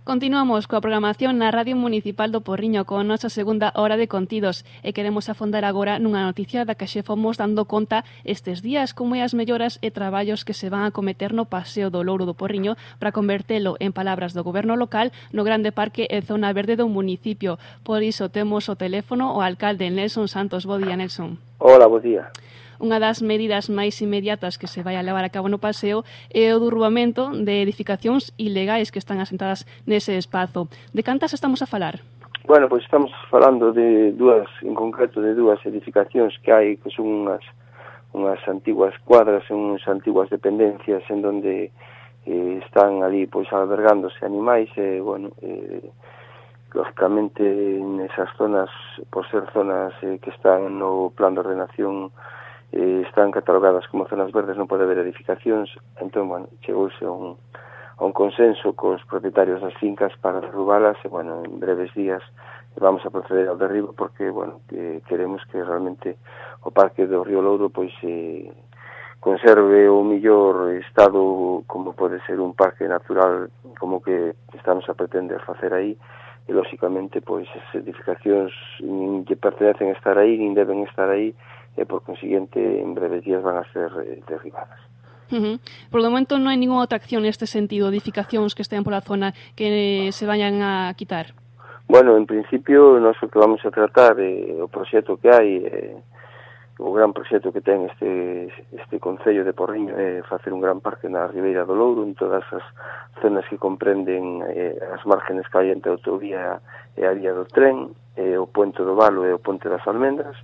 Continuamos coa programación na Radio Municipal do Porriño con a nosa segunda hora de contidos e queremos afondar agora nunha noticia da que xe fomos dando conta estes días como é as melloras e traballos que se van a cometer no Paseo do Louro do Porriño para convertelo en palabras do goberno local no grande parque e zona verde do municipio. Por iso temos o teléfono o alcalde Nelson Santos. Bo día, Nelson. Hola, bo día. Unha das medidas máis inmediatas que se vai a levar a cabo no paseo é o durruamento de edificacións ilegais que están asentadas nese espazo. De cantas estamos a falar? Bueno, pois estamos falando de dúas, en concreto, de dúas edificacións que hai, que son unhas, unhas antiguas cuadras, unhas antiguas dependencias en donde eh, están ali pois albergándose animais e, eh, bueno, eh, lógicamente nesas zonas, por ser zonas eh, que están no plan de ordenación eh, están catalogadas como zonas verdes, non pode haber edificacións, entón, bueno, chegouse a un, a un consenso cos propietarios das fincas para derrubalas e, bueno, en breves días vamos a proceder ao derribo porque, bueno, que queremos que realmente o parque do Río Louro pois eh, conserve o millor estado como pode ser un parque natural como que estamos a pretender facer aí. E lóxicamente pois as edificacións nin que pertenecen a estar aí nin deben estar aí e por consiguiente en breves días van a ser eh, derribadas. Uh -huh. Por o momento non hai ninguna outra acción neste sentido, edificacións que estean pola zona que se vayan a quitar. Bueno, en principio, nós o que vamos a tratar é eh, o proxecto que hai, eh, o gran proxecto que ten este, este Concello de Porriño é eh, facer un gran parque na Ribeira do Louro en todas as zonas que comprenden eh, as márgenes que hai entre a autovía e a vía do tren, eh, o Puente do Valo e o Puente das Almendras,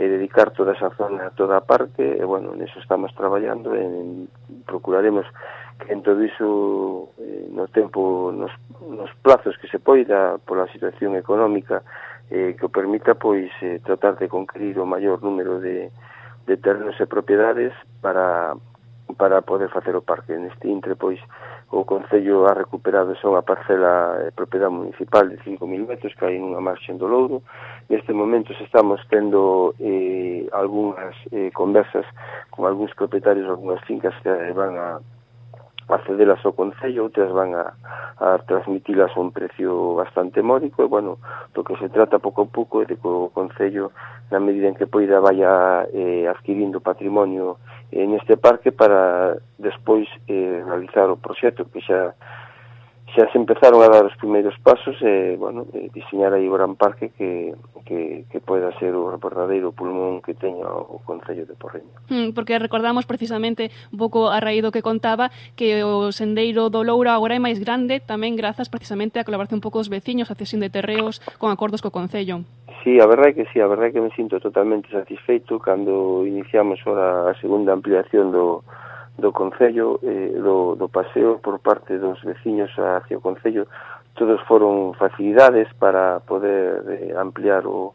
e dedicar toda esa zona, toda a parte, e, bueno, neso estamos traballando, en, procuraremos que en todo iso, eh, no tempo, nos, nos plazos que se poida pola situación económica eh, que o permita, pois, eh, tratar de conquerir o maior número de, de terrenos e propiedades para, para poder facer o parque. Neste intre, pois, o Concello ha recuperado xa unha parcela eh, propiedade municipal de 5.000 metros que hai nunha marxen do Louro. Neste momento se estamos tendo eh, algunhas eh, conversas con algúns propietarios, algunhas fincas que van a acedelas ao Concello, outras van a, a transmitilas a un precio bastante módico, e, bueno, do que se trata pouco a pouco é de que o Concello, na medida en que poida, vaya eh, adquirindo patrimonio en este parque para despois eh, realizar o proxecto que xa xa se empezaron a dar os primeiros pasos e, bueno, eh, diseñar aí o gran parque que, que, que poida ser o verdadeiro pulmón que teña o, o Concello de Porreño. Mm, porque recordamos precisamente un pouco a raíz do que contaba que o sendeiro do Loura agora é máis grande tamén grazas precisamente a colaboración un pouco dos veciños, a cesión de terreos con acordos co Concello. Sí, a verdade é que sí, a verdade é que me sinto totalmente satisfeito cando iniciamos ora a segunda ampliación do, do Concello, eh, do, do paseo por parte dos veciños hacia o Concello, todos foron facilidades para poder eh, ampliar o,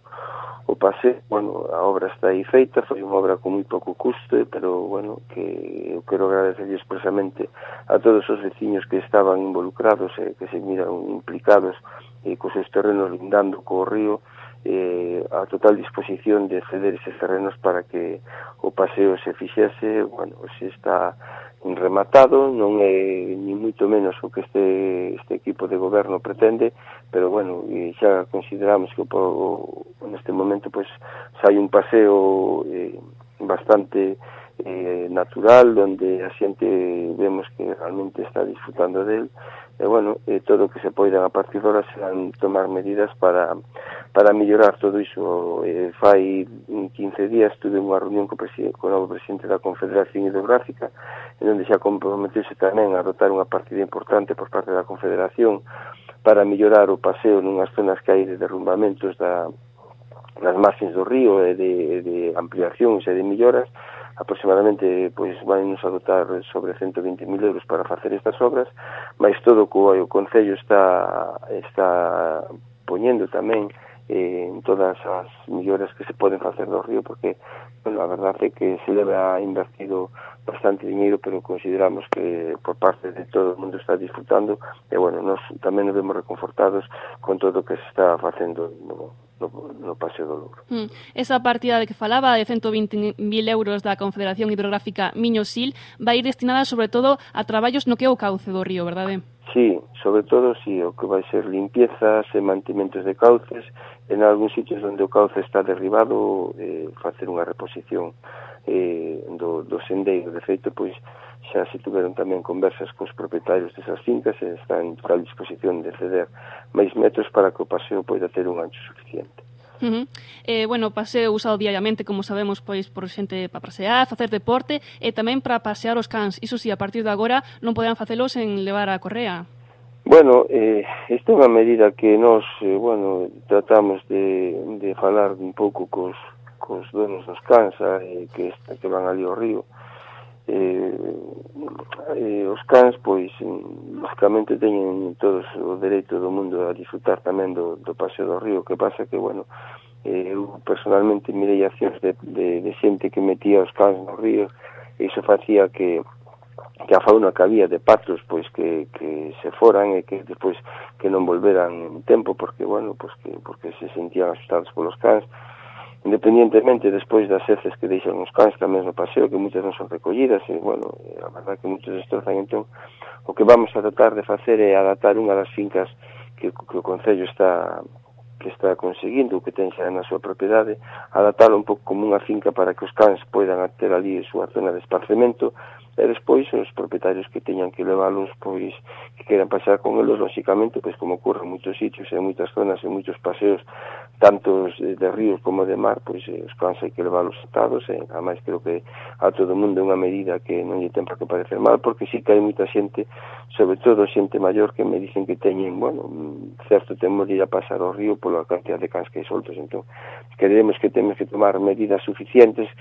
o paseo, bueno, a obra está aí feita, foi unha obra con moi pouco custo, pero, bueno, que eu quero agradecer expresamente a todos os veciños que estaban involucrados, eh, que se miran implicados eh, cos seus terrenos lindando co río, eh, a total disposición de ceder eses terrenos para que o paseo se fixese, bueno, se está rematado, non é ni moito menos o que este, este equipo de goberno pretende, pero bueno, xa consideramos que po, neste momento pois, pues, xa hai un paseo eh, bastante eh, natural onde a xente vemos que realmente está disfrutando del e bueno, eh, todo o que se poida a partir de ahora serán tomar medidas para, para mellorar todo iso. Eh, fai 15 días tuve unha reunión co, co novo presidente da Confederación Hidrográfica en onde xa comprometeuse tamén a dotar unha partida importante por parte da Confederación para mellorar o paseo nunhas zonas que hai de derrumbamentos da, nas marxes do río e de, de ampliacións e de melloras aproximadamente pois vai nos adotar sobre 120.000 euros para facer estas obras, mas todo o que o Concello está, está poñendo tamén eh, en todas as melloras que se poden facer do río porque bueno, a verdade é que se leve invertido bastante dinheiro, pero consideramos que por parte de todo o mundo está disfrutando e bueno, nos tamén nos vemos reconfortados con todo o que se está facendo no, no, no Paseo do Louro. Mm. Esa partida de que falaba de 120.000 euros da Confederación Hidrográfica Miño-Sil vai ir destinada sobre todo a traballos no que é o cauce do río, verdade? Sí, sobre todo sí, o que vai ser limpiezas e mantimentos de cauces, en algún sitios onde o cauce está derribado, eh, facer unha reposición eh, do, do sendeiro. De feito, pois, xa se tiveron tamén conversas cos propietarios desas fincas e están en total disposición de ceder máis metros para que o paseo poida ter un ancho suficiente. Uh -huh. eh, bueno, paseo usado diariamente, como sabemos, pois por xente para pasear, facer deporte e tamén para pasear os cans. Iso si, sí, a partir de agora non poderán facelos en levar a correa. Bueno, eh, esta é unha medida que nós, eh, bueno, tratamos de, de falar un pouco cos, cos donos dos cans eh, que, que van ali ao río. Eh, eh, os cans pois mm, basicamente teñen todos o dereito do mundo a disfrutar tamén do, do paseo do río. Que pasa que bueno eh, eu personalmente mirei accións de, de, de xente que metía os cans no río. E iso facía que que a fauna que había de patros pois que, que se foran e que despois que non volveran en tempo porque bueno, pois que porque se sentían asustados polos cans independientemente despois das heces que deixan os cans tamén no paseo, que moitas non son recollidas, e, bueno, a verdad que muitos destrozan, entón, o que vamos a tratar de facer é adaptar unha das fincas que, que o Concello está que está conseguindo, que ten xa na súa propiedade, adaptalo un pouco como unha finca para que os cans poidan ter ali a súa zona de esparcemento, e despois os propietarios que teñan que leválos pois que queran pasar con eles, lóxicamente, pois como ocorre en moitos sitios, en moitas zonas, en moitos paseos tantos de ríos como de mar, pois eh, os cans hai que levar os estados, e eh, ademais creo que a todo mundo é unha medida que non lle ten para que parecer mal, porque sí que hai moita xente, sobre todo xente maior, que me dicen que teñen, bueno, certo temor de ir a pasar o río pola cantidad de cans que hai soltos, entón, creemos que temos que tomar medidas suficientes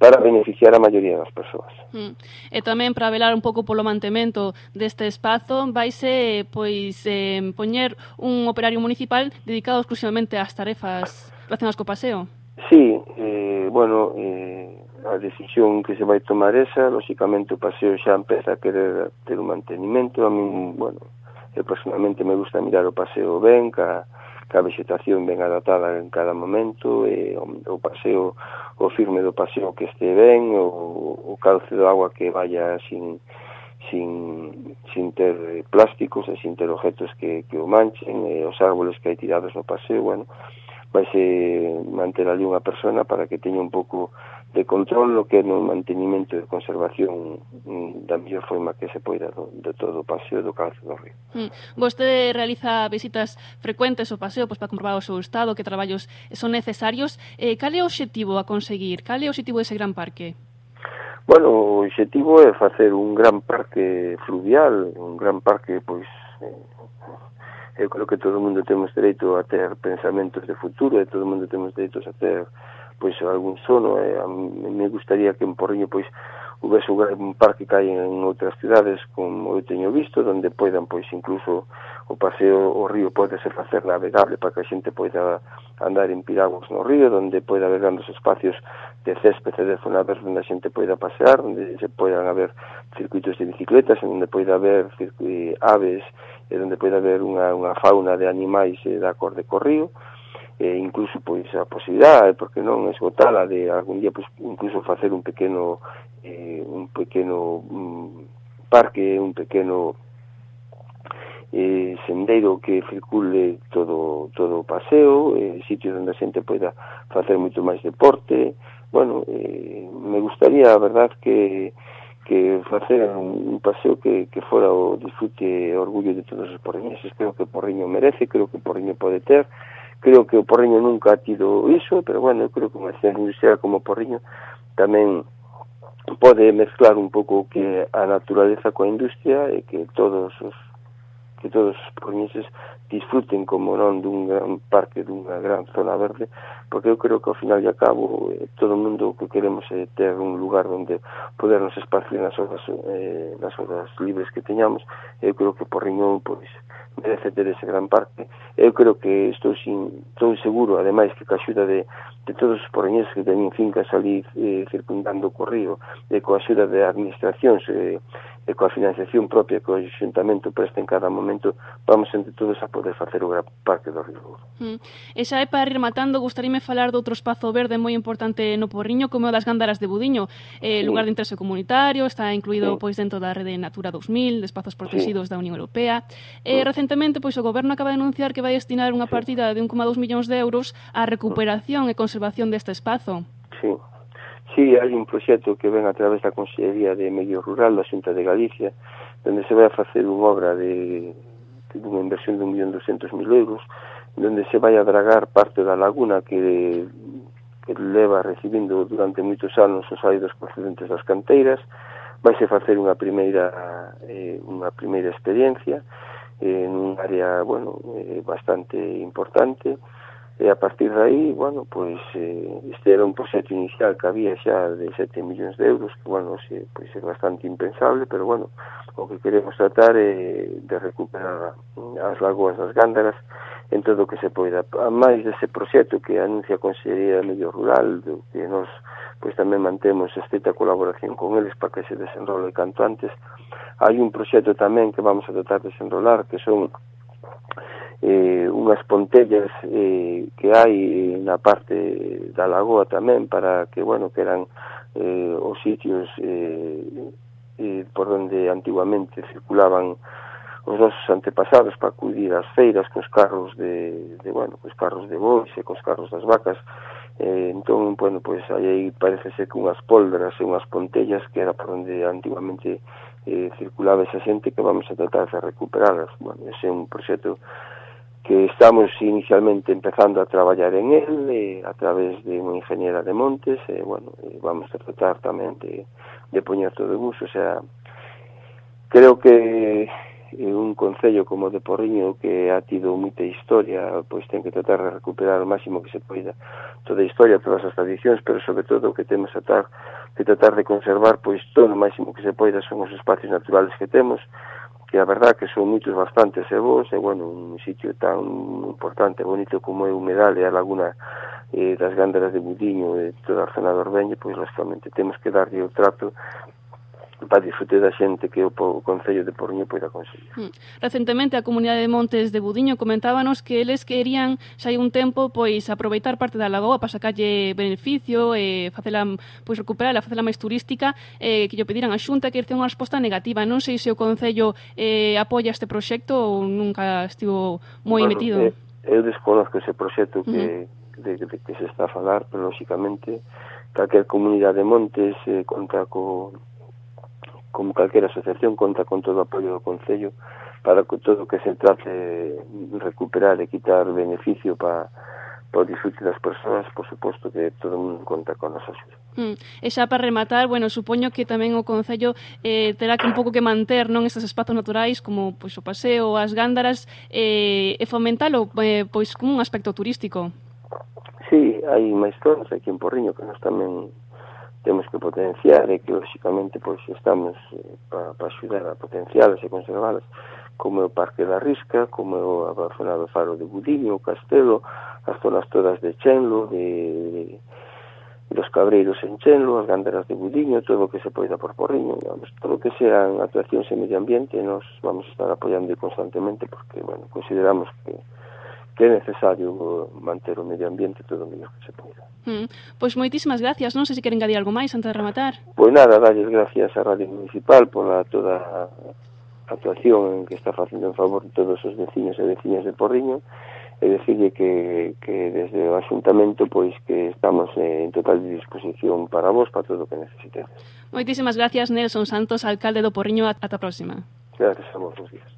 para beneficiar a maioría das persoas. Mm. E tamén para velar un pouco polo mantemento deste espazo, vaise pois eh, poñer un operario municipal dedicado exclusivamente ás tarefas relacionadas co paseo. Sí, eh, bueno, eh, a decisión que se vai tomar esa, lóxicamente o paseo xa empeza a querer ter un mantenimento, a min, bueno, eu personalmente me gusta mirar o paseo ben, ca, que a vegetación ben adaptada en cada momento, e o, o paseo, o firme do paseo que este ben, o, o calce do agua que vaya sin, sin, sin ter plásticos e sin ter objetos que, que o manchen, e os árboles que hai tirados no paseo, bueno, vai se manter ali unha persona para que teña un pouco de control lo que é no mantenimento e conservación mm, da mellor forma que se poida do, de todo o paseo do calce do Río. Mm. Vostede realiza visitas frecuentes ao paseo pois, para comprobar o seu estado, que traballos son necesarios. Eh, cal é o objetivo a conseguir? Cal é o objetivo dese gran parque? Bueno, o objetivo é facer un gran parque fluvial, un gran parque, pois, eh, eu creo que todo o mundo temos dereito a ter pensamentos de futuro e todo o mundo temos dereitos a ter pois algún sono e a me gustaría que en Porriño pois houvese un parque que hai en outras cidades como eu teño visto donde poidan pois incluso o paseo o río pode ser facer navegable para que a xente poida andar en piraguas no río donde poida haber grandes espacios de césped e de zona verde onde a xente poida pasear onde se poidan haber circuitos de bicicletas onde poida haber aves e onde poida haber unha, unha fauna de animais e da cor de corrío e incluso pois a posibilidade, porque non esgotala de algún día pois incluso facer un pequeno eh, un pequeno mm, parque, un pequeno eh, sendeiro que circule todo todo o paseo, eh, sitios onde a xente poida facer moito máis deporte. Bueno, eh, me gustaría, a verdad, que que facer un, un paseo que, que fora o disfrute e orgullo de todos os porriñeses. Creo que Porriño merece, creo que Porriño pode ter, creo que o Porriño nunca ha tido iso, pero bueno, eu creo que unha cidade industrial como Porriño tamén pode mezclar un pouco que a naturaleza coa industria e que todos os que todos os porriñeses disfruten como non dun gran parque, dunha gran zona verde, porque eu creo que ao final e a cabo eh, todo o mundo o que queremos é eh, ter un lugar onde podernos esparcir nas horas, eh, nas horas libres que teñamos, eu creo que Porriñón pois, merece ter ese gran parque. Eu creo que estou, sin, estou seguro, ademais, que ca axuda de, de todos os porriñeses que teñen fincas ali eh, circundando o corrido, e coa axuda de administracións eh, e coa financiación propia que o xuntamento presta en cada momento, momento vamos entre todos a poder facer o gran parque do Río Douro. Mm. E xa é para ir matando, gustaríame falar de outro espazo verde moi importante no Porriño, como o das Gándaras de Budiño, eh, sí. lugar de interese comunitario, está incluído sí. pois dentro da rede Natura 2000, de espazos protegidos sí. da Unión Europea. Eh. Recentemente, pois o goberno acaba de anunciar que vai destinar unha sí. partida de 1,2 millóns de euros á recuperación e conservación deste espazo. Sí. Sí, hai un proxecto que ven a través da Consellería de Medio Rural da Xunta de Galicia donde se vai a facer unha obra de, de unha inversión de 1.200.000 euros, donde se vai a dragar parte da laguna que, que leva recibindo durante moitos anos os aidos procedentes das canteiras, vaise facer unha primeira eh, unha primeira experiencia eh, en un área, bueno, eh, bastante importante, E a partir de aí, bueno, pois eh, este era un proxecto inicial que había xa de 7 millóns de euros, que, bueno, se, pois é bastante impensable, pero, bueno, o que queremos tratar é de recuperar as lagoas das Gándaras en todo o que se poida. A máis dese proxecto que anuncia a Consellería de Medio Rural, do que nos pois tamén mantemos estreita colaboración con eles para que se desenrole canto antes. Hai un proxecto tamén que vamos a tratar de desenrolar, que son eh, unhas pontellas eh, que hai na parte da lagoa tamén para que, bueno, que eran eh, os sitios eh, eh, por onde antiguamente circulaban os nosos antepasados para acudir ás feiras cos carros de, de bueno, cos carros de bois e cos carros das vacas. Eh, entón, bueno, pois pues, aí parece ser que unhas poldras e unhas pontellas que era por onde antiguamente eh, circulaba esa xente que vamos a tratar de recuperarlas. Bueno, ese é un proxecto que estamos inicialmente empezando a traballar en él eh, a través de unha ingeniera de Montes e eh, bueno, eh, vamos a tratar tamén de, de poñer todo en uso o sea, creo que eh, un concello como de Porriño que ha tido moita historia pois ten que tratar de recuperar o máximo que se poida toda a historia, todas as tradicións pero sobre todo que temos a tratar, que tratar de conservar pois todo o máximo que se poida son os espacios naturales que temos que a verdad que son moitos bastantes e vos, e bueno, un sitio tan importante, bonito como é Humedal e a Laguna eh, das Gándaras de Budiño e toda a zona do Orbeño, pois lógicamente temos que darlle o trato para disfrute da xente que o, o Concello de Porriño poida conseguir. Hmm. Recentemente a comunidade de Montes de Budiño comentábanos que eles querían xa hai un tempo pois aproveitar parte da lagoa para sacalle beneficio e facela pois recuperala, facela máis turística, eh, que lle pediran a Xunta que irte unha resposta negativa. Non sei se o Concello eh, apoia este proxecto ou nunca estivo moi bueno, metido. Eh, eu desconozco ese proxecto que, uh -huh. de, de, de que se está a falar, pero lóxicamente calquer comunidade de montes eh, conta co como calquera asociación, conta con todo o apoio do Concello para que todo que se trate de recuperar e quitar beneficio para para o disfrute das persoas, por suposto que todo o mundo conta con nosa axuda. Mm. E xa para rematar, bueno, supoño que tamén o Concello eh, terá que un pouco que manter non estes espazos naturais como pois, o paseo, as gándaras, eh, e fomentalo eh, pois, como un aspecto turístico. Sí, hai máis zonas aquí en Porriño que nos tamén temos que potenciar e que lógicamente pois estamos eh, para pa axudar a potencialas e conservalas como é o Parque da Risca, como é o abandonado Faro de Budiño, o Castelo, as zonas todas de Chenlo, de, de dos cabreiros en Chenlo, as ganderas de Budiño, todo o que se poida por Porriño, digamos, todo o que sean actuacións en medio ambiente nos vamos a estar apoiando constantemente porque, bueno, consideramos que que é necesario manter o medio ambiente todo o mellor que se poida. Mm, pois moitísimas gracias, non sei se queren engadir algo máis antes de rematar. Pois nada, dalles gracias á Radio Municipal pola toda a actuación que está facendo en favor de todos os veciños e veciñas de Porriño e decirle que, que desde o Asuntamento pois que estamos eh, en total disposición para vos, para todo o que necesitedes. Moitísimas gracias, Nelson Santos, alcalde do Porriño. Ata a próxima. Gracias a vos, días.